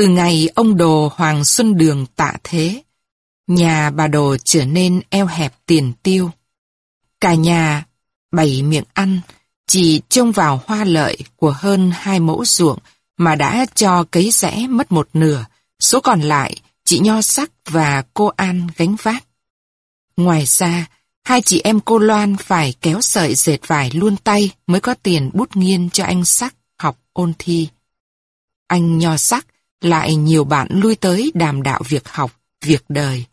Từ ngày ông đồ Hoàng Xuân Đường tạ thế, nhà bà đồ trở nên eo hẹp tiền tiêu. Cả nhà bảy miệng ăn, chỉ trông vào hoa lợi của hơn hai mẫu ruộng mà đã cho cấy rẽ mất một nửa, số còn lại chị Nho Sắc và cô An gánh vác. Ngoài ra, hai chị em cô Loan phải kéo sợi dệt vải luôn tay mới có tiền bút nghiên cho anh Sắc học ôn thi. Anh Nho Sắc lại nhiều bạn lui tới đàm đạo việc học, việc đời.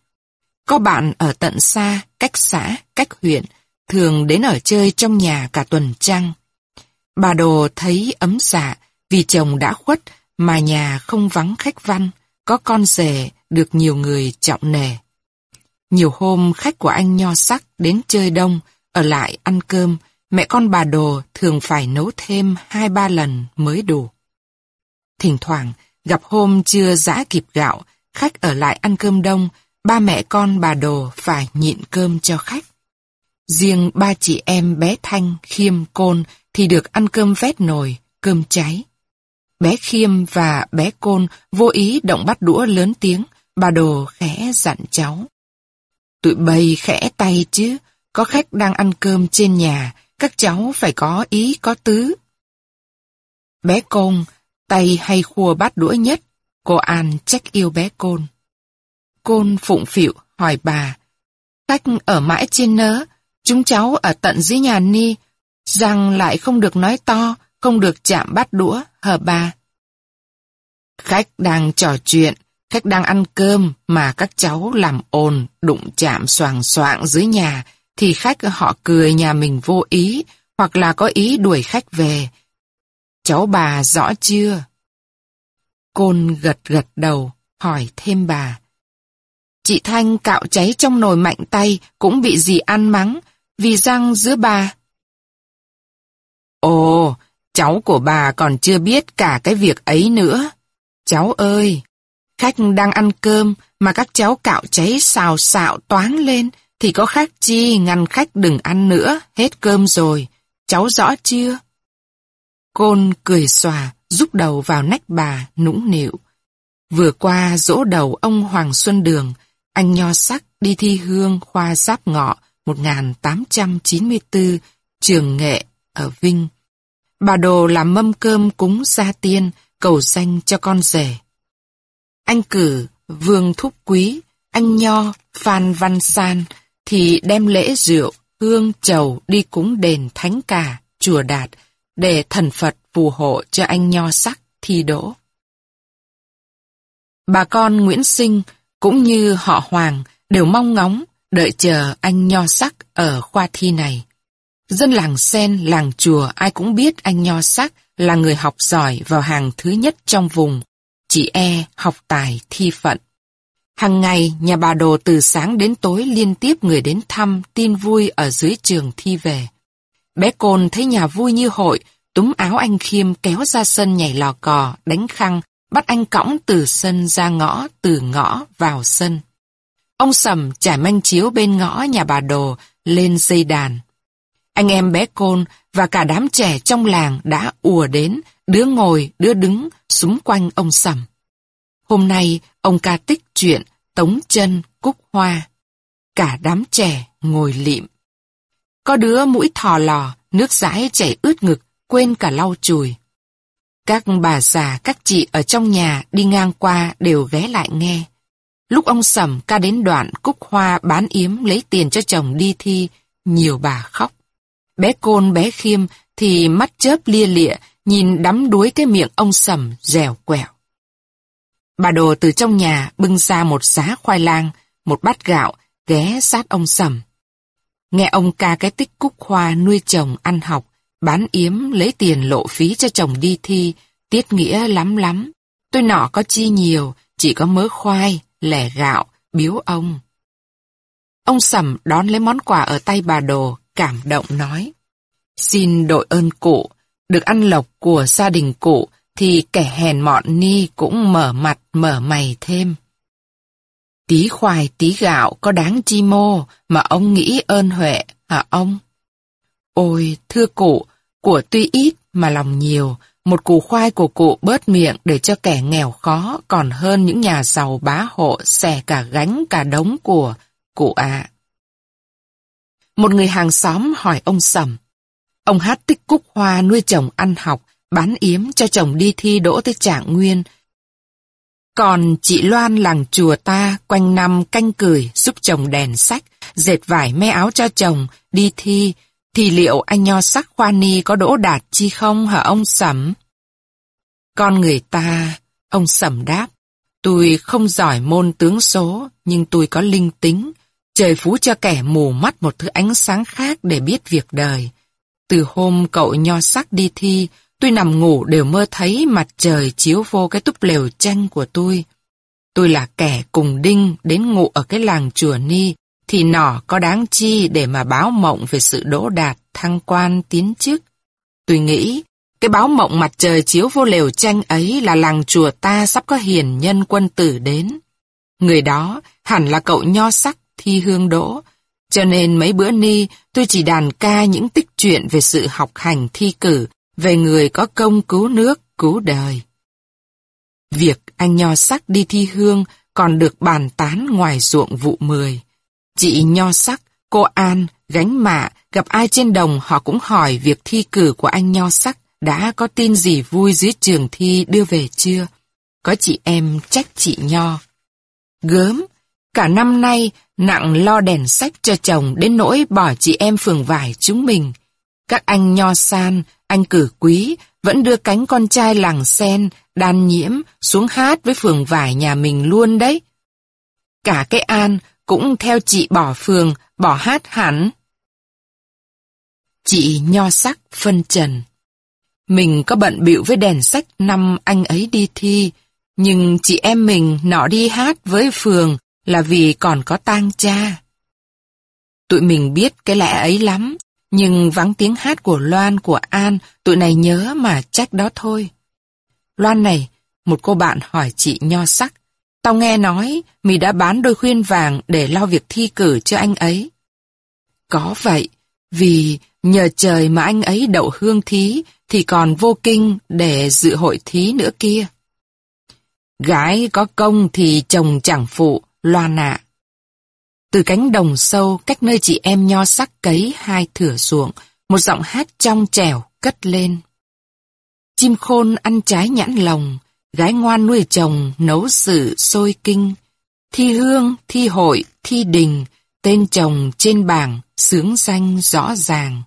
Có bạn ở tận xa, cách xã, cách huyện, thường đến ở chơi trong nhà cả tuần trăng. Bà Đồ thấy ấm dạ vì chồng đã khuất mà nhà không vắng khách văn, có con rể được nhiều người trọng nề. Nhiều hôm khách của anh nho sắc đến chơi đông, ở lại ăn cơm, mẹ con bà Đồ thường phải nấu thêm hai ba lần mới đủ. Thỉnh thoảng, gặp hôm chưa giã kịp gạo, khách ở lại ăn cơm đông, ba mẹ con bà Đồ phải nhịn cơm cho khách. Riêng ba chị em bé Thanh, Khiêm, Côn thì được ăn cơm vét nồi, cơm cháy. Bé Khiêm và bé Côn vô ý động bắt đũa lớn tiếng, bà Đồ khẽ dặn cháu. Tụi bầy khẽ tay chứ, có khách đang ăn cơm trên nhà, các cháu phải có ý có tứ. Bé Côn, tay hay khua bắt đũa nhất, cô An trách yêu bé Côn. Côn phụng phịu hỏi bà, khách ở mãi trên nớ, chúng cháu ở tận dưới nhà Ni, rằng lại không được nói to, không được chạm bát đũa, hờ bà. Khách đang trò chuyện, khách đang ăn cơm mà các cháu làm ồn, đụng chạm soàng soạng dưới nhà, thì khách họ cười nhà mình vô ý, hoặc là có ý đuổi khách về. Cháu bà rõ chưa? Côn gật gật đầu, hỏi thêm bà. Chị Thanh cạo cháy trong nồi mạnh tay cũng bị gì ăn mắng, vì răng giữa bà. Ồ, cháu của bà còn chưa biết cả cái việc ấy nữa. Cháu ơi, khách đang ăn cơm mà các cháu cạo cháy xào xạo toán lên thì có khác chi ngăn khách đừng ăn nữa, hết cơm rồi. Cháu rõ chưa? Côn cười xòa, rút đầu vào nách bà, nũng nịu. Vừa qua dỗ đầu ông Hoàng Xuân Đường, anh nho sắc đi thi hương khoa giáp ngọ 1894, trường nghệ ở Vinh. Bà Đồ làm mâm cơm cúng gia tiên, cầu danh cho con rể. Anh cử Vương Thúc Quý, anh Nho, Phan Văn San thì đem lễ rượu, hương, chầu đi cúng đền Thánh Cả, Chùa Đạt để thần Phật phù hộ cho anh Nho sắc thi đỗ. Bà con Nguyễn Sinh cũng như họ Hoàng đều mong ngóng đợi chờ anh Nho sắc ở khoa thi này. Dân làng sen, làng chùa ai cũng biết anh Nho sắc là người học giỏi vào hàng thứ nhất trong vùng, chỉ e học tài thi phận. Hằng ngày, nhà bà Đồ từ sáng đến tối liên tiếp người đến thăm, tin vui ở dưới trường thi về. Bé Côn thấy nhà vui như hội, túm áo anh Khiêm kéo ra sân nhảy lò cò, đánh khăn, bắt anh cõng từ sân ra ngõ, từ ngõ vào sân. Ông Sầm trải manh chiếu bên ngõ nhà bà Đồ lên dây đàn. Anh em bé Côn và cả đám trẻ trong làng đã ùa đến, đứa ngồi, đứa đứng, xung quanh ông Sầm. Hôm nay, ông ca tích chuyện Tống chân Cúc Hoa. Cả đám trẻ ngồi lịm. Có đứa mũi thò lò, nước dãi chảy ướt ngực, quên cả lau chùi. Các bà già, các chị ở trong nhà đi ngang qua đều ghé lại nghe. Lúc ông Sầm ca đến đoạn Cúc Hoa bán yếm lấy tiền cho chồng đi thi, nhiều bà khóc. Bé Côn bé Khiêm thì mắt chớp lia lịa, nhìn đắm đuối cái miệng ông Sầm dẻo quẹo. Bà Đồ từ trong nhà bưng ra một giá khoai lang, một bát gạo, ghé sát ông Sầm. Nghe ông ca cái tích cúc hoa nuôi chồng ăn học, bán yếm lấy tiền lộ phí cho chồng đi thi, tiết nghĩa lắm lắm. Tôi nọ có chi nhiều, chỉ có mớ khoai, lẻ gạo, biếu ông. Ông Sầm đón lấy món quà ở tay bà Đồ, cảm động nói. Xin đội ơn cụ, được ăn lộc của gia đình cụ thì kẻ hèn mọn ni cũng mở mặt mở mày thêm. Tí khoai tí gạo có đáng chi mô mà ông nghĩ ơn huệ hả ông? Ôi, thưa cụ, của tuy ít mà lòng nhiều, một củ khoai của cụ bớt miệng để cho kẻ nghèo khó còn hơn những nhà giàu bá hộ xẻ cả gánh cả đống của cụ ạ. Một người hàng xóm hỏi ông Sầm. Ông hát tích cúc hoa nuôi chồng ăn học, bán yếm cho chồng đi thi đỗ tới trạng nguyên. Còn chị Loan làng chùa ta quanh năm canh cười giúp chồng đèn sách, dệt vải me áo cho chồng, đi thi, thì liệu anh nho sắc khoa ni có đỗ đạt chi không hả ông Sẩm? Con người ta, ông Sẩm đáp, tôi không giỏi môn tướng số, nhưng tôi có linh tính. Trời phú cho kẻ mù mắt một thứ ánh sáng khác để biết việc đời. Từ hôm cậu nho sắc đi thi, tôi nằm ngủ đều mơ thấy mặt trời chiếu vô cái túp lều tranh của tôi. Tôi là kẻ cùng đinh đến ngủ ở cái làng chùa Ni, thì nỏ có đáng chi để mà báo mộng về sự đỗ đạt, thăng quan, tiến chức. Tôi nghĩ, cái báo mộng mặt trời chiếu vô lều tranh ấy là làng chùa ta sắp có hiền nhân quân tử đến. Người đó hẳn là cậu nho sắc thi hương đỗ, cho nên mấy bữa ni tôi chỉ đàn ca những tích chuyện về sự học hành thi cử, về người có công cứu nước, cứu đời. Việc anh nho sắc đi thi hương còn được bàn tán ngoài ruộng vụ mười. Chị Nho Sắc, cô An, gánh mạ, gặp ai trên đồng họ cũng hỏi việc thi cử của anh Nho Sắc đã có tin gì vui dưới trường thi đưa về chưa. Có chị em trách chị Nho. Gớm, cả năm nay nặng lo đèn sách cho chồng đến nỗi bỏ chị em phường vải chúng mình. Các anh Nho San, anh Cử Quý vẫn đưa cánh con trai làng sen, đan nhiễm xuống hát với phường vải nhà mình luôn đấy. Cả cái An cũng theo chị bỏ phường, bỏ hát hẳn. Chị nho sắc phân trần. Mình có bận bịu với đèn sách năm anh ấy đi thi, nhưng chị em mình nọ đi hát với phường là vì còn có tang cha. Tụi mình biết cái lẽ ấy lắm, nhưng vắng tiếng hát của Loan của An, tụi này nhớ mà trách đó thôi. Loan này, một cô bạn hỏi chị nho sắc, Tao nghe nói mì đã bán đôi khuyên vàng để lo việc thi cử cho anh ấy. Có vậy, vì nhờ trời mà anh ấy đậu hương thí thì còn vô kinh để dự hội thí nữa kia. Gái có công thì chồng chẳng phụ, Loan nạ. Từ cánh đồng sâu cách nơi chị em nho sắc cấy hai thửa ruộng, một giọng hát trong trẻo cất lên. Chim khôn ăn trái nhãn lồng, gái ngoan nuôi chồng nấu sự sôi kinh, thi hương, thi hội, thi đình, tên chồng trên bảng, sướng danh rõ ràng.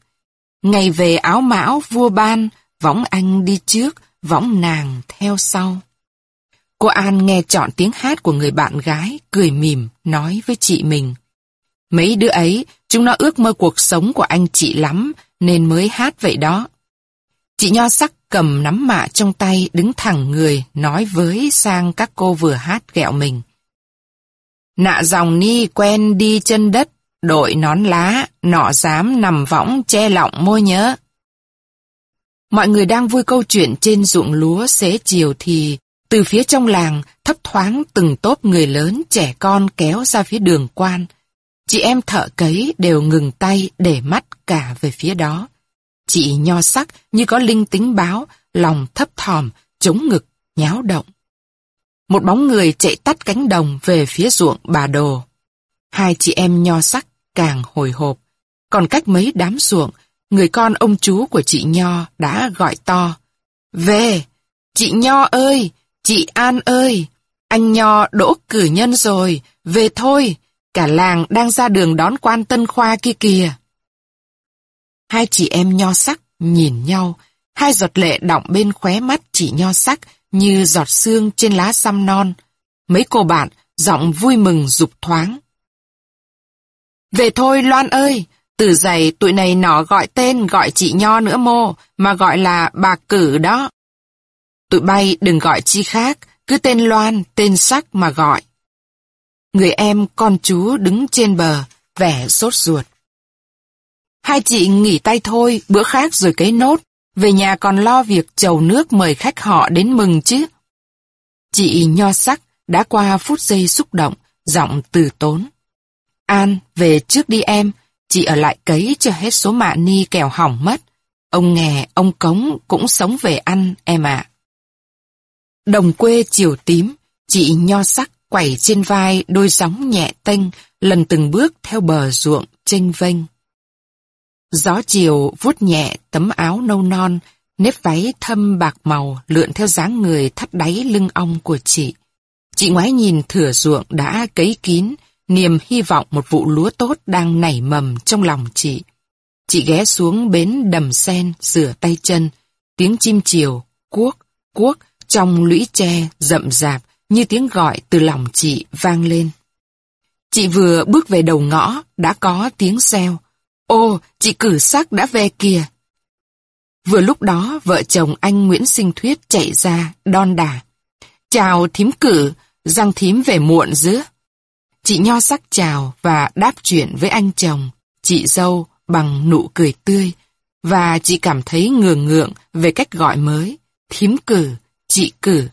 Ngày về áo mão vua ban, võng anh đi trước, võng nàng theo sau. Cô An nghe chọn tiếng hát của người bạn gái, cười mỉm, nói với chị mình. Mấy đứa ấy, chúng nó ước mơ cuộc sống của anh chị lắm, nên mới hát vậy đó. Chị Nho sắc cầm nắm mạ trong tay đứng thẳng người nói với sang các cô vừa hát ghẹo mình. Nạ dòng ni quen đi chân đất, đội nón lá, nọ dám nằm võng che lọng môi nhớ. Mọi người đang vui câu chuyện trên ruộng lúa xế chiều thì từ phía trong làng thấp thoáng từng tốp người lớn trẻ con kéo ra phía đường quan. Chị em thợ cấy đều ngừng tay để mắt cả về phía đó. Chị nho sắc như có linh tính báo, lòng thấp thòm, chống ngực, nháo động. Một bóng người chạy tắt cánh đồng về phía ruộng bà đồ. Hai chị em nho sắc càng hồi hộp. Còn cách mấy đám ruộng, người con ông chú của chị Nho đã gọi to. Về! Chị Nho ơi! Chị An ơi! Anh Nho đỗ cử nhân rồi, về thôi! Cả làng đang ra đường đón quan tân khoa kia kìa. Hai chị em nho sắc nhìn nhau, hai giọt lệ đọng bên khóe mắt chị nho sắc như giọt sương trên lá xăm non. Mấy cô bạn giọng vui mừng dục thoáng. Về thôi Loan ơi, từ giày tụi này nó gọi tên gọi chị Nho nữa mô, mà gọi là bà cử đó. Tụi bay đừng gọi chi khác, cứ tên Loan, tên sắc mà gọi. Người em con chú đứng trên bờ, vẻ sốt ruột. Hai chị nghỉ tay thôi, bữa khác rồi cấy nốt, về nhà còn lo việc chầu nước mời khách họ đến mừng chứ. Chị nho sắc đã qua phút giây xúc động, giọng từ tốn. An, về trước đi em, chị ở lại cấy cho hết số mạ ni kẻo hỏng mất. Ông nghè, ông cống cũng sống về ăn, em ạ. Đồng quê chiều tím, chị nho sắc quẩy trên vai đôi gióng nhẹ tênh, lần từng bước theo bờ ruộng chênh vênh. Gió chiều vuốt nhẹ tấm áo nâu non, nếp váy thâm bạc màu lượn theo dáng người thắt đáy lưng ong của chị. Chị ngoái nhìn thửa ruộng đã cấy kín, niềm hy vọng một vụ lúa tốt đang nảy mầm trong lòng chị. Chị ghé xuống bến đầm sen, rửa tay chân, tiếng chim chiều, cuốc, cuốc, trong lũy tre rậm rạp như tiếng gọi từ lòng chị vang lên. Chị vừa bước về đầu ngõ, đã có tiếng xeo. Ô, chị cử sắc đã về kìa. Vừa lúc đó, vợ chồng anh Nguyễn Sinh Thuyết chạy ra, đon đà. Chào thím cử, răng thím về muộn dứa Chị nho sắc chào và đáp chuyện với anh chồng, chị dâu bằng nụ cười tươi. Và chị cảm thấy ngường ngượng về cách gọi mới. Thím cử, chị cử.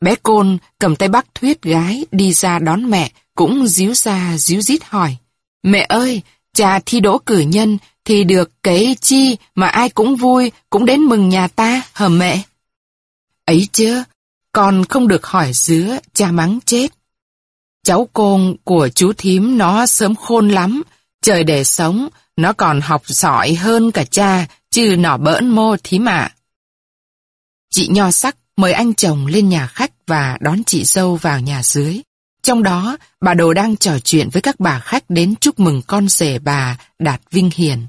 Bé Côn cầm tay bác Thuyết gái đi ra đón mẹ, cũng díu ra díu dít hỏi. Mẹ ơi, cha thi đỗ cử nhân thì được cái chi mà ai cũng vui, cũng đến mừng nhà ta, hờ mẹ. Ấy chứ, con không được hỏi dứa, cha mắng chết. Cháu côn của chú thím nó sớm khôn lắm, trời để sống, nó còn học giỏi hơn cả cha, chứ nỏ bỡn mô thím ạ. Chị nho sắc mời anh chồng lên nhà khách và đón chị dâu vào nhà dưới. Trong đó, bà Đồ đang trò chuyện với các bà khách đến chúc mừng con rể bà đạt vinh hiền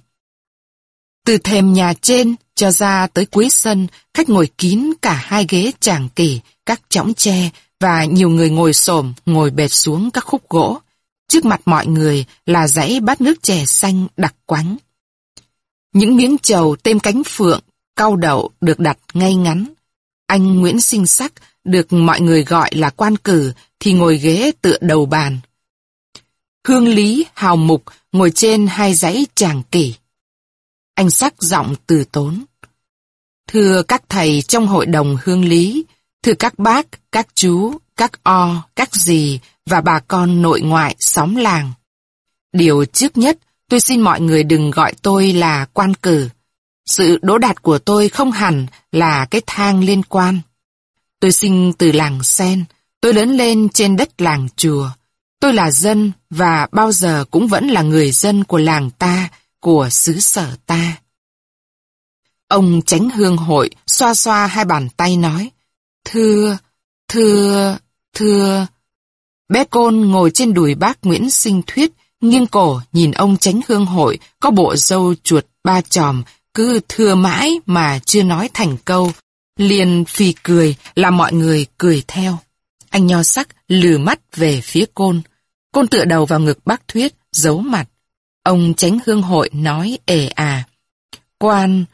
Từ thềm nhà trên cho ra tới cuối sân, khách ngồi kín cả hai ghế tràng kỷ, các chõng tre và nhiều người ngồi xổm ngồi bệt xuống các khúc gỗ. Trước mặt mọi người là dãy bát nước chè xanh đặc quánh. Những miếng trầu tem cánh phượng, cau đậu được đặt ngay ngắn. Anh Nguyễn Sinh Sắc được mọi người gọi là quan cử thì ngồi ghế tựa đầu bàn. Hương Lý Hào Mục ngồi trên hai dãy tràng kỷ. Anh Sắc giọng từ tốn. Thưa các thầy trong hội đồng Hương Lý, thưa các bác, các chú, các o, các dì và bà con nội ngoại xóm làng. Điều trước nhất, tôi xin mọi người đừng gọi tôi là quan cử. Sự đỗ đạt của tôi không hẳn là cái thang liên quan. Tôi sinh từ làng Sen, tôi lớn lên trên đất làng chùa. Tôi là dân và bao giờ cũng vẫn là người dân của làng ta, của xứ sở ta. Ông tránh hương hội xoa xoa hai bàn tay nói, Thưa, thưa, thưa. Bé Côn ngồi trên đùi bác Nguyễn Sinh Thuyết, nghiêng cổ nhìn ông tránh hương hội có bộ dâu chuột ba tròm, cứ thưa mãi mà chưa nói thành câu, liền phì cười làm mọi người cười theo. Anh nho sắc lừ mắt về phía côn. Côn tựa đầu vào ngực bác Thuyết, giấu mặt. Ông tránh hương hội nói ề à. Quan,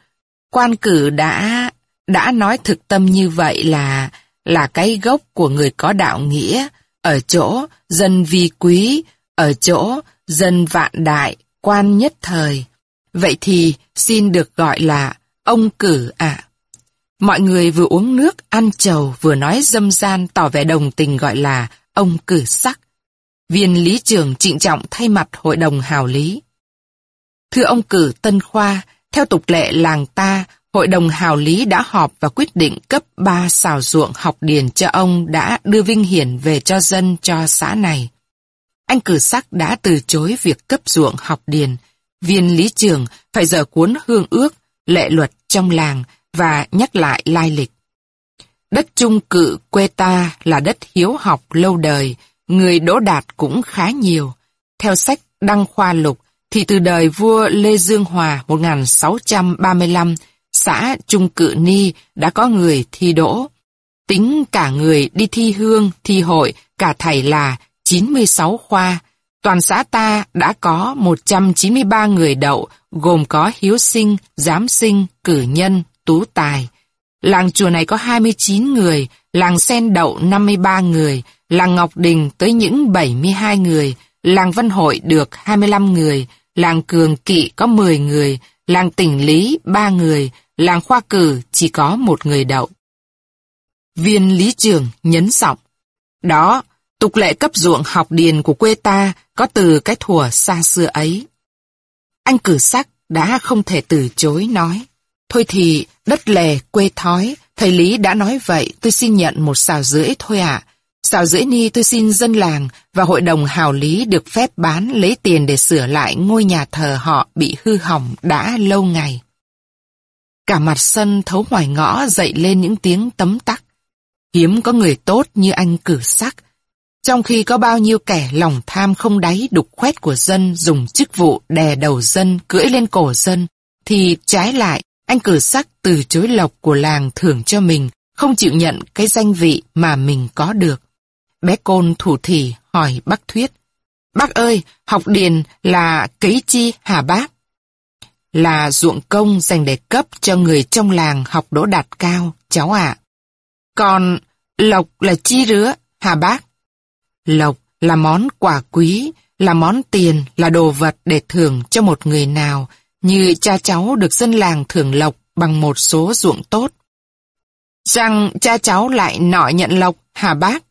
quan cử đã, đã nói thực tâm như vậy là, là cái gốc của người có đạo nghĩa, ở chỗ dân vi quý, ở chỗ dân vạn đại, quan nhất thời. Vậy thì xin được gọi là ông cử ạ. Mọi người vừa uống nước, ăn trầu, vừa nói dâm gian tỏ vẻ đồng tình gọi là ông cử sắc. Viên lý trường trịnh trọng thay mặt hội đồng hào lý. Thưa ông cử Tân Khoa, theo tục lệ làng ta, hội đồng hào lý đã họp và quyết định cấp 3 xào ruộng học điền cho ông đã đưa vinh hiển về cho dân cho xã này. Anh cử sắc đã từ chối việc cấp ruộng học điền. Viên lý trường phải dở cuốn hương ước, lệ luật trong làng và nhắc lại lai lịch. Đất trung cự quê ta là đất hiếu học lâu đời, người đỗ đạt cũng khá nhiều. Theo sách Đăng Khoa Lục, thì từ đời vua Lê Dương Hòa 1635, xã Trung Cự Ni đã có người thi đỗ. Tính cả người đi thi hương, thi hội, cả thầy là 96 khoa. Toàn xã ta đã có 193 người đậu, gồm có hiếu sinh, giám sinh, cử nhân, tú tài. Làng chùa này có 29 người, làng sen đậu 53 người, làng Ngọc Đình tới những 72 người, làng Văn Hội được 25 người, làng Cường Kỵ có 10 người, làng Tỉnh Lý 3 người, làng Khoa Cử chỉ có một người đậu. Viên lý trường nhấn giọng. Đó, tục lệ cấp ruộng học điền của quê ta có từ cái thùa xa xưa ấy. Anh cử sắc đã không thể từ chối nói. Thôi thì, đất lề, quê thói, thầy Lý đã nói vậy, tôi xin nhận một xào rưỡi thôi ạ. À. Xào rưỡi ni tôi xin dân làng và hội đồng hào lý được phép bán lấy tiền để sửa lại ngôi nhà thờ họ bị hư hỏng đã lâu ngày. Cả mặt sân thấu ngoài ngõ dậy lên những tiếng tấm tắc. Hiếm có người tốt như anh cử sắc. Trong khi có bao nhiêu kẻ lòng tham không đáy đục khoét của dân dùng chức vụ đè đầu dân cưỡi lên cổ dân, thì trái lại anh cử sắc từ chối lộc của làng thưởng cho mình, không chịu nhận cái danh vị mà mình có được. Bé Côn thủ thỉ hỏi bác Thuyết. Bác ơi, học điền là cấy chi hả bác? Là ruộng công dành để cấp cho người trong làng học đỗ đạt cao, cháu ạ. Còn lộc là chi rứa, hả bác? Lộc là món quà quý, là món tiền, là đồ vật để thưởng cho một người nào, như cha cháu được dân làng thưởng lộc bằng một số ruộng tốt. Rằng cha cháu lại nọ nhận lộc, hà bác?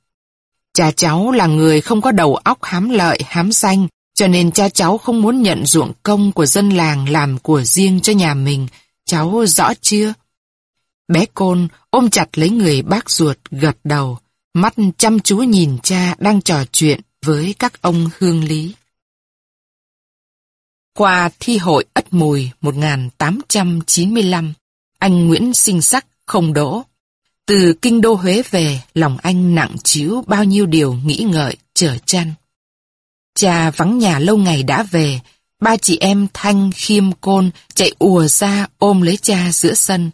Cha cháu là người không có đầu óc hám lợi, hám danh, cho nên cha cháu không muốn nhận ruộng công của dân làng làm của riêng cho nhà mình. Cháu rõ chưa? Bé Côn ôm chặt lấy người bác ruột gật đầu, mắt chăm chú nhìn cha đang trò chuyện với các ông hương lý. Qua thi hội Ất Mùi 1895, anh Nguyễn Sinh Sắc không đỗ. Từ kinh đô Huế về, lòng anh nặng chiếu bao nhiêu điều nghĩ ngợi, trở chăn. Cha vắng nhà lâu ngày đã về, ba chị em Thanh, Khiêm, Côn chạy ùa ra ôm lấy cha giữa sân.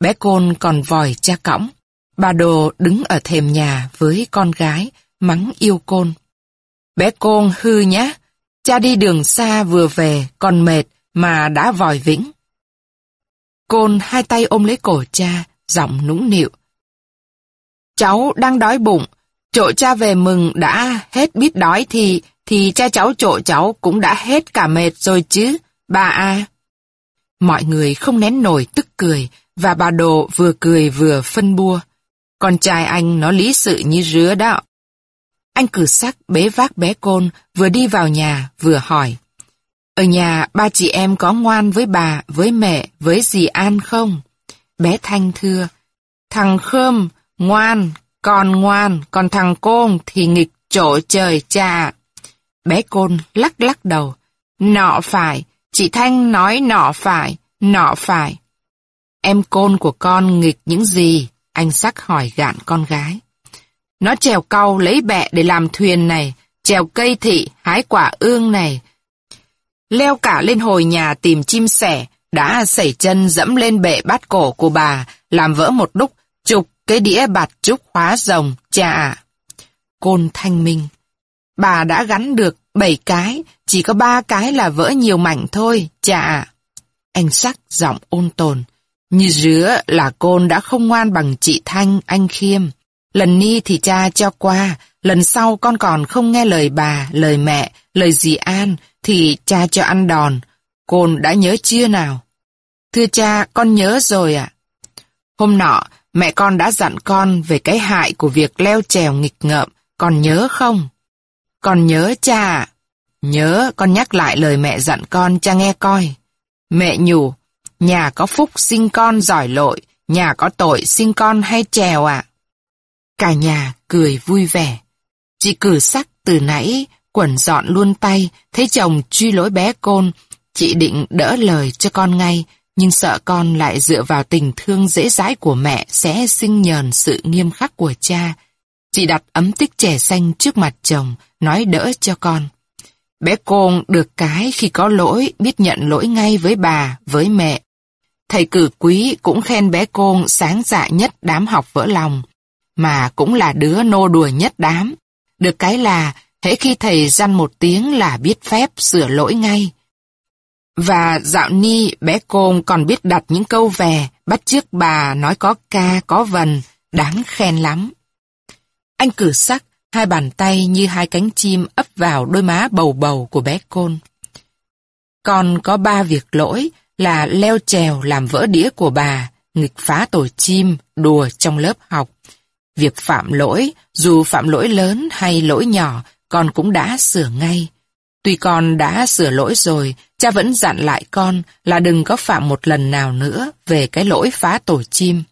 Bé Côn còn vòi cha cõng. Bà Đồ đứng ở thềm nhà với con gái, mắng yêu Côn. Bé Côn hư nhá, cha đi đường xa vừa về, còn mệt mà đã vòi vĩnh. Côn hai tay ôm lấy cổ cha, giọng nũng nịu. Cháu đang đói bụng, chỗ cha về mừng đã hết biết đói thì, thì cha cháu chỗ cháu cũng đã hết cả mệt rồi chứ, bà à. Mọi người không nén nổi tức cười, và bà Đồ vừa cười vừa phân bua. Con trai anh nó lý sự như rứa đó. Anh cử sắc bế vác bé côn, vừa đi vào nhà, vừa hỏi. Ở nhà ba chị em có ngoan với bà, với mẹ, với dì An không? Bé Thanh thưa, thằng Khơm, ngoan, con ngoan, còn thằng Côn thì nghịch chỗ trời cha. Bé Côn lắc lắc đầu, nọ phải, chị Thanh nói nọ phải, nọ phải. Em Côn của con nghịch những gì? Anh sắc hỏi gạn con gái. Nó trèo cau lấy bẹ để làm thuyền này, trèo cây thị, hái quả ương này. Leo cả lên hồi nhà tìm chim sẻ, đã sẩy chân dẫm lên bệ bát cổ của bà, làm vỡ một đúc, chụp cái đĩa bạt trúc hóa rồng, cha ạ. Côn thanh minh. Bà đã gắn được bảy cái, chỉ có ba cái là vỡ nhiều mảnh thôi, cha ạ. Anh sắc giọng ôn tồn. Như rứa là côn đã không ngoan bằng chị Thanh, anh Khiêm. Lần ni thì cha cho qua, lần sau con còn không nghe lời bà, lời mẹ, lời dì An, thì cha cho ăn đòn. Côn đã nhớ chưa nào? Thưa cha, con nhớ rồi ạ. Hôm nọ, mẹ con đã dặn con về cái hại của việc leo trèo nghịch ngợm, con nhớ không? Con nhớ cha Nhớ, con nhắc lại lời mẹ dặn con cha nghe coi. Mẹ nhủ, nhà có phúc sinh con giỏi lội, nhà có tội sinh con hay trèo ạ. Cả nhà cười vui vẻ. Chị cử sắc từ nãy, quẩn dọn luôn tay, thấy chồng truy lối bé côn. Chị định đỡ lời cho con ngay, nhưng sợ con lại dựa vào tình thương dễ dãi của mẹ sẽ sinh nhờn sự nghiêm khắc của cha. Chị đặt ấm tích trẻ xanh trước mặt chồng, nói đỡ cho con. Bé Côn được cái khi có lỗi biết nhận lỗi ngay với bà, với mẹ. Thầy cử quý cũng khen bé Côn sáng dạ nhất đám học vỡ lòng mà cũng là đứa nô đùa nhất đám. Được cái là, hễ khi thầy răn một tiếng là biết phép sửa lỗi ngay. Và dạo ni bé Côn còn biết đặt những câu về, bắt chước bà nói có ca, có vần, đáng khen lắm. Anh cử sắc, hai bàn tay như hai cánh chim ấp vào đôi má bầu bầu của bé Côn. Còn có ba việc lỗi là leo trèo làm vỡ đĩa của bà, nghịch phá tổ chim, đùa trong lớp học, Việc phạm lỗi, dù phạm lỗi lớn hay lỗi nhỏ, con cũng đã sửa ngay. Tuy con đã sửa lỗi rồi, cha vẫn dặn lại con là đừng có phạm một lần nào nữa về cái lỗi phá tổ chim.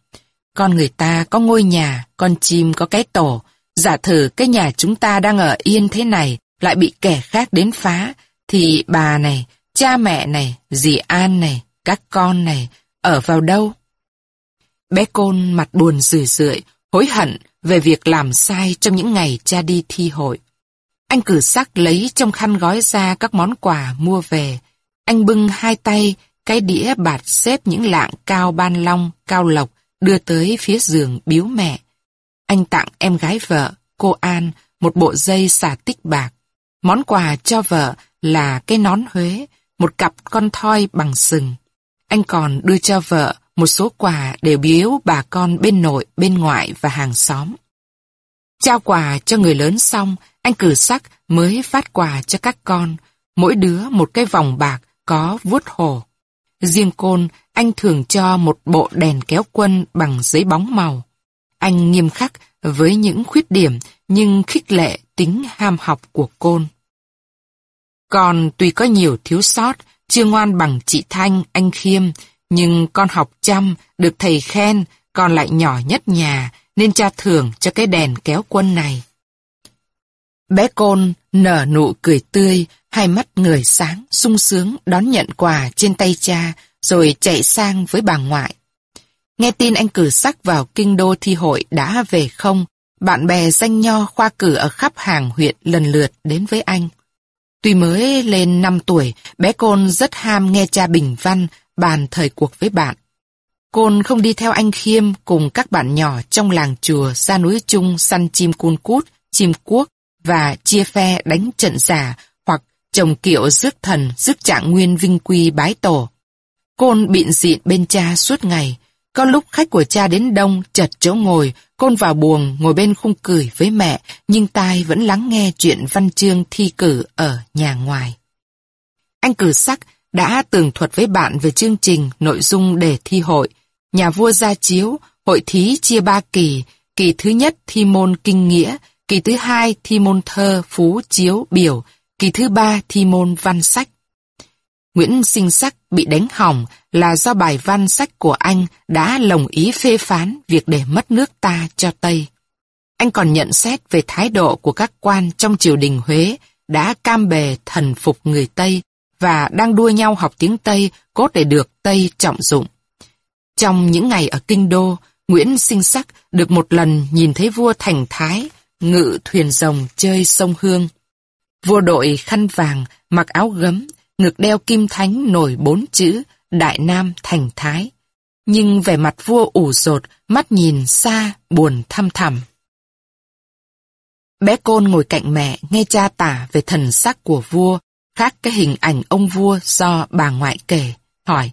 Con người ta có ngôi nhà, con chim có cái tổ. Giả thử cái nhà chúng ta đang ở yên thế này lại bị kẻ khác đến phá, thì bà này, cha mẹ này, dì An này, các con này, ở vào đâu? Bé Côn mặt buồn rười rượi, hối hận về việc làm sai trong những ngày cha đi thi hội. Anh cử sắc lấy trong khăn gói ra các món quà mua về. Anh bưng hai tay, cái đĩa bạt xếp những lạng cao ban long, cao lộc, đưa tới phía giường biếu mẹ. Anh tặng em gái vợ, cô An, một bộ dây xà tích bạc. Món quà cho vợ là cái nón Huế, một cặp con thoi bằng sừng. Anh còn đưa cho vợ một số quà để biếu bà con bên nội, bên ngoại và hàng xóm. Trao quà cho người lớn xong, anh cử sắc mới phát quà cho các con, mỗi đứa một cái vòng bạc có vuốt hồ. Riêng côn, anh thường cho một bộ đèn kéo quân bằng giấy bóng màu. Anh nghiêm khắc với những khuyết điểm nhưng khích lệ tính ham học của côn. Còn tuy có nhiều thiếu sót, chưa ngoan bằng chị Thanh, anh Khiêm, nhưng con học chăm, được thầy khen, con lại nhỏ nhất nhà, nên cha thưởng cho cái đèn kéo quân này. Bé Côn nở nụ cười tươi, hai mắt người sáng, sung sướng đón nhận quà trên tay cha, rồi chạy sang với bà ngoại. Nghe tin anh cử sắc vào kinh đô thi hội đã về không, bạn bè danh nho khoa cử ở khắp hàng huyện lần lượt đến với anh. Tuy mới lên 5 tuổi, bé Côn rất ham nghe cha bình văn, bàn thời cuộc với bạn. Côn không đi theo anh Khiêm cùng các bạn nhỏ trong làng chùa ra núi chung săn chim cun cút, chim cuốc và chia phe đánh trận giả hoặc trồng kiệu rước thần, rước trạng nguyên vinh quy bái tổ. Côn bịn dịn bên cha suốt ngày. Có lúc khách của cha đến đông, chật chỗ ngồi, côn vào buồng, ngồi bên khung cười với mẹ, nhưng tai vẫn lắng nghe chuyện văn chương thi cử ở nhà ngoài. Anh cử sắc đã tường thuật với bạn về chương trình, nội dung để thi hội. Nhà vua ra chiếu, hội thí chia ba kỳ, kỳ thứ nhất thi môn kinh nghĩa, kỳ thứ hai thi môn thơ, phú, chiếu, biểu, kỳ thứ ba thi môn văn sách. Nguyễn Sinh Sắc bị đánh hỏng là do bài văn sách của anh đã lồng ý phê phán việc để mất nước ta cho Tây. Anh còn nhận xét về thái độ của các quan trong triều đình Huế đã cam bề thần phục người Tây và đang đua nhau học tiếng Tây cốt để được Tây trọng dụng. Trong những ngày ở Kinh Đô, Nguyễn Sinh Sắc được một lần nhìn thấy vua Thành Thái ngự thuyền rồng chơi sông Hương. Vua đội khăn vàng, mặc áo gấm, ngực đeo kim thánh nổi bốn chữ Đại Nam Thành Thái. Nhưng vẻ mặt vua ủ rột, mắt nhìn xa, buồn thăm thẳm. Bé Côn ngồi cạnh mẹ, nghe cha tả về thần sắc của vua, khác cái hình ảnh ông vua do bà ngoại kể, hỏi.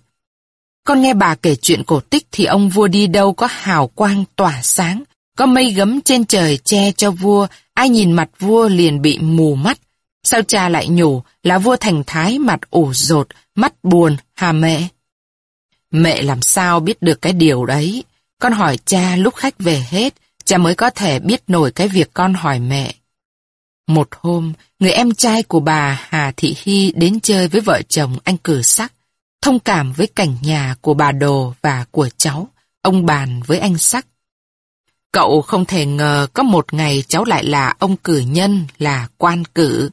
Con nghe bà kể chuyện cổ tích thì ông vua đi đâu có hào quang tỏa sáng, có mây gấm trên trời che cho vua, ai nhìn mặt vua liền bị mù mắt. Sao cha lại nhủ là vua thành thái mặt ủ rột, mắt buồn, hà mẹ? Mẹ làm sao biết được cái điều đấy? Con hỏi cha lúc khách về hết, cha mới có thể biết nổi cái việc con hỏi mẹ. Một hôm, người em trai của bà Hà Thị Hy đến chơi với vợ chồng anh cử sắc, thông cảm với cảnh nhà của bà Đồ và của cháu, ông bàn với anh sắc. Cậu không thể ngờ có một ngày cháu lại là ông cử nhân, là quan cử.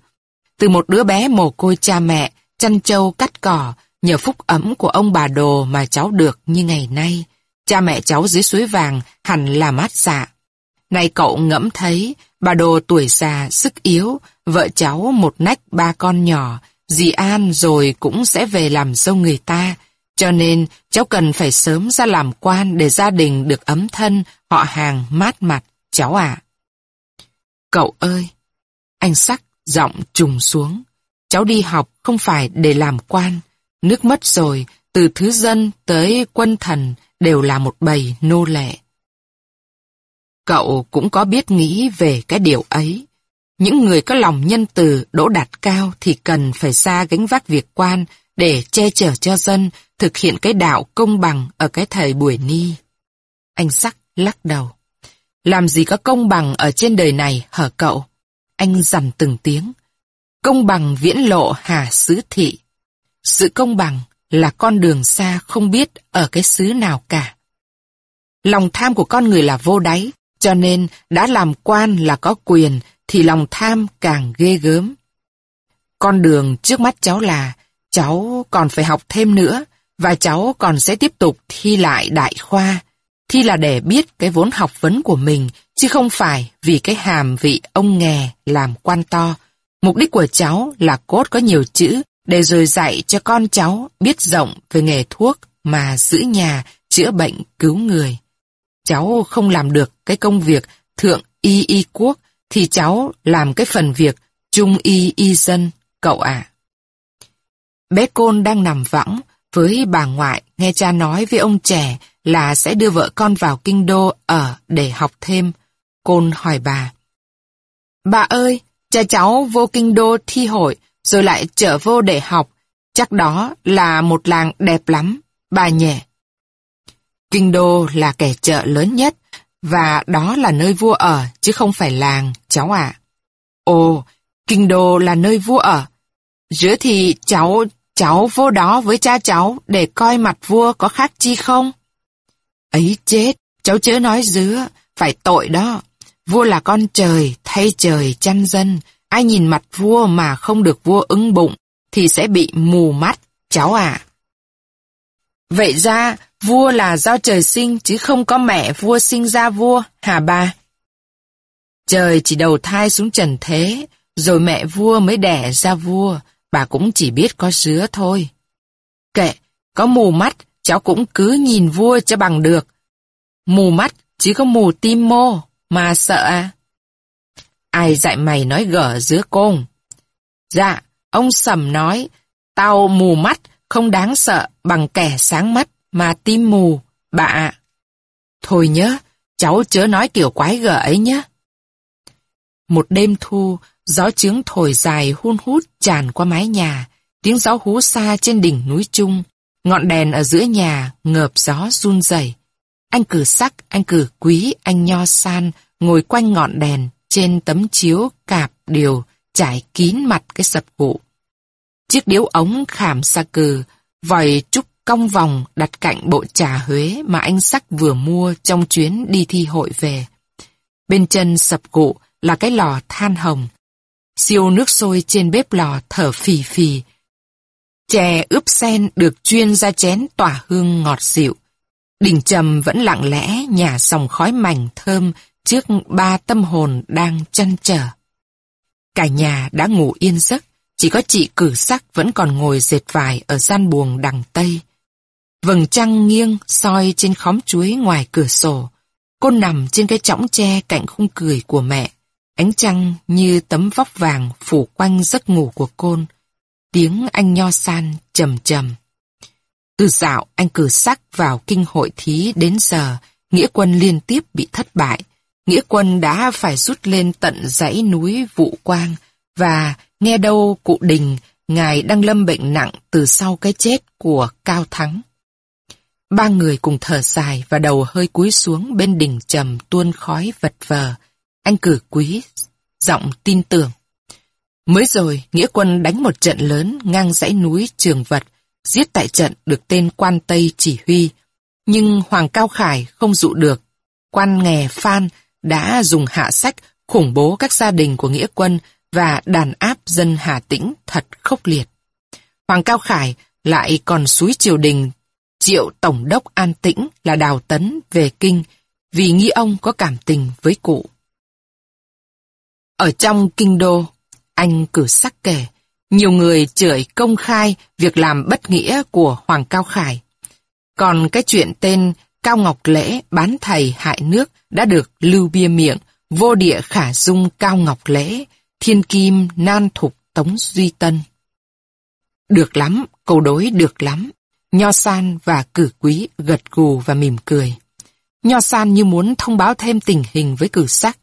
Từ một đứa bé mồ côi cha mẹ, chăn trâu cắt cỏ, nhờ phúc ấm của ông bà Đồ mà cháu được như ngày nay. Cha mẹ cháu dưới suối vàng hẳn là mát dạ. Này cậu ngẫm thấy, bà Đồ tuổi già, sức yếu, vợ cháu một nách ba con nhỏ, dì An rồi cũng sẽ về làm dâu người ta. Cho nên cháu cần phải sớm ra làm quan để gia đình được ấm thân, họ hàng mát mặt, cháu ạ. Cậu ơi! Anh sắc, giọng trùng xuống. Cháu đi học không phải để làm quan. Nước mất rồi, từ thứ dân tới quân thần đều là một bầy nô lệ. Cậu cũng có biết nghĩ về cái điều ấy. Những người có lòng nhân từ đỗ đạt cao thì cần phải xa gánh vác việc quan để che chở cho dân, thực hiện cái đạo công bằng ở cái thời buổi ni. Anh sắc lắc đầu. Làm gì có công bằng ở trên đời này hở cậu? Anh dằn từng tiếng. Công bằng viễn lộ hà xứ thị. sự công bằng là con đường xa không biết ở cái xứ nào cả. Lòng tham của con người là vô đáy, cho nên đã làm quan là có quyền thì lòng tham càng ghê gớm. Con đường trước mắt cháu là cháu còn phải học thêm nữa và cháu còn sẽ tiếp tục thi lại đại khoa. Thi là để biết cái vốn học vấn của mình chứ không phải vì cái hàm vị ông nghè làm quan to. Mục đích của cháu là cốt có nhiều chữ để rồi dạy cho con cháu biết rộng về nghề thuốc mà giữ nhà chữa bệnh cứu người. Cháu không làm được cái công việc thượng y y quốc thì cháu làm cái phần việc trung y y dân, cậu ạ. Bé Côn đang nằm võng với bà ngoại nghe cha nói với ông trẻ là sẽ đưa vợ con vào kinh đô ở để học thêm. Côn hỏi bà. Bà ơi, cha cháu vô kinh đô thi hội rồi lại trở vô để học. Chắc đó là một làng đẹp lắm, bà nhẹ. Kinh đô là kẻ chợ lớn nhất và đó là nơi vua ở chứ không phải làng, cháu ạ. Ồ, kinh đô là nơi vua ở. Giữa thì cháu, cháu vô đó với cha cháu để coi mặt vua có khác chi không? Ấy chết, cháu chớ nói dứa, phải tội đó. Vua là con trời, thay trời chăn dân. Ai nhìn mặt vua mà không được vua ứng bụng, thì sẽ bị mù mắt, cháu ạ. Vậy ra, vua là do trời sinh chứ không có mẹ vua sinh ra vua, hả ba? Trời chỉ đầu thai xuống trần thế, rồi mẹ vua mới đẻ ra vua, bà cũng chỉ biết có sứa thôi. Kệ, có mù mắt, cháu cũng cứ nhìn vua cho bằng được. Mù mắt, chỉ có mù tim mô, mà sợ à? Ai dạy mày nói gở giữa côn? Dạ, ông Sầm nói, tao mù mắt, không đáng sợ bằng kẻ sáng mắt mà tim mù, bà ạ. Thôi nhớ, cháu chớ nói kiểu quái gở ấy nhé. Một đêm thu, gió trướng thổi dài hun hút tràn qua mái nhà, tiếng gió hú xa trên đỉnh núi Trung, ngọn đèn ở giữa nhà ngợp gió run rẩy. Anh cử sắc, anh cử quý, anh nho san, ngồi quanh ngọn đèn, trên tấm chiếu cạp điều, trải kín mặt cái sập gụ. Chiếc điếu ống khảm xa cừ, vòi trúc cong vòng đặt cạnh bộ trà Huế mà anh Sắc vừa mua trong chuyến đi thi hội về. Bên chân sập gụ là cái lò than hồng. Siêu nước sôi trên bếp lò thở phì phì. Chè ướp sen được chuyên ra chén tỏa hương ngọt dịu. Đình trầm vẫn lặng lẽ nhả dòng khói mảnh thơm trước ba tâm hồn đang chăn trở. Cả nhà đã ngủ yên giấc, chỉ có chị cử sắc vẫn còn ngồi dệt vải ở gian buồng đằng Tây. Vầng trăng nghiêng soi trên khóm chuối ngoài cửa sổ. Cô nằm trên cái chõng tre cạnh khung cười của mẹ. Ánh trăng như tấm vóc vàng phủ quanh giấc ngủ của côn. Tiếng anh nho san trầm trầm. Từ dạo anh cử sắc vào kinh hội thí đến giờ, nghĩa quân liên tiếp bị thất bại. Nghĩa quân đã phải rút lên tận dãy núi Vũ Quang và nghe đâu cụ Đình, ngài đang lâm bệnh nặng từ sau cái chết của Cao Thắng. Ba người cùng thở dài và đầu hơi cúi xuống bên đỉnh trầm tuôn khói vật vờ. Anh cử quý, giọng tin tưởng. Mới rồi, Nghĩa quân đánh một trận lớn ngang dãy núi Trường Vật, giết tại trận được tên quan Tây chỉ huy. Nhưng Hoàng Cao Khải không dụ được. Quan nghè Phan đã dùng hạ sách khủng bố các gia đình của Nghĩa quân và đàn áp dân Hà Tĩnh thật khốc liệt. Hoàng Cao Khải lại còn suối triều đình triệu tổng đốc an tĩnh là đào tấn về kinh vì nghĩ ông có cảm tình với cụ. Ở trong kinh đô, anh cử sắc kể, nhiều người chửi công khai việc làm bất nghĩa của Hoàng Cao Khải. Còn cái chuyện tên Cao Ngọc Lễ bán thầy hại nước đã được lưu bia miệng, vô địa khả dung Cao Ngọc Lễ, thiên kim nan thục Tống Duy Tân. Được lắm, câu đối được lắm. Nho San và cử quý gật gù và mỉm cười. Nho San như muốn thông báo thêm tình hình với cử sắc.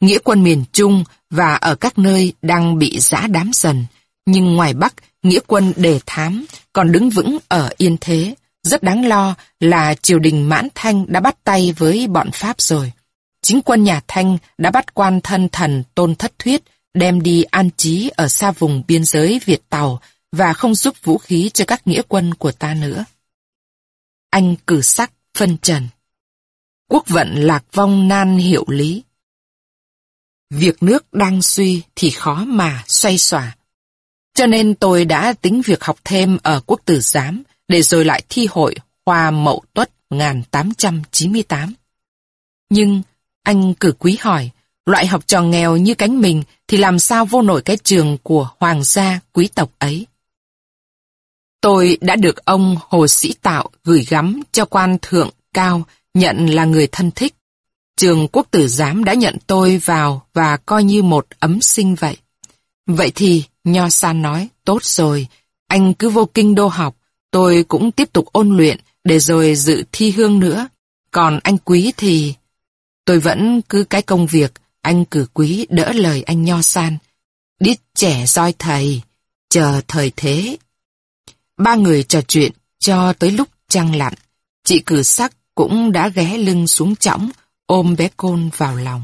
Nghĩa quân miền Trung và ở các nơi đang bị giã đám dần, nhưng ngoài Bắc, nghĩa quân đề thám còn đứng vững ở yên thế. Rất đáng lo là triều đình Mãn Thanh đã bắt tay với bọn Pháp rồi. Chính quân nhà Thanh đã bắt quan thân thần Tôn Thất Thuyết đem đi an trí ở xa vùng biên giới Việt Tàu và không giúp vũ khí cho các nghĩa quân của ta nữa. Anh cử sắc phân trần. Quốc vận lạc vong nan hiệu lý. Việc nước đang suy thì khó mà xoay xòa. Cho nên tôi đã tính việc học thêm ở quốc tử giám để rồi lại thi hội Hoa Mậu Tuất 1898. Nhưng anh cử quý hỏi, loại học trò nghèo như cánh mình thì làm sao vô nổi cái trường của hoàng gia quý tộc ấy. Tôi đã được ông Hồ Sĩ Tạo gửi gắm cho quan thượng cao nhận là người thân thích. Trường quốc tử giám đã nhận tôi vào và coi như một ấm sinh vậy. Vậy thì, Nho San nói, tốt rồi, anh cứ vô kinh đô học, tôi cũng tiếp tục ôn luyện để rồi dự thi hương nữa. Còn anh Quý thì... Tôi vẫn cứ cái công việc, anh cử Quý đỡ lời anh Nho San. Đít trẻ roi thầy, chờ thời thế. Ba người trò chuyện cho tới lúc trăng lặn. Chị cử sắc cũng đã ghé lưng xuống chõng, ôm bé Côn vào lòng.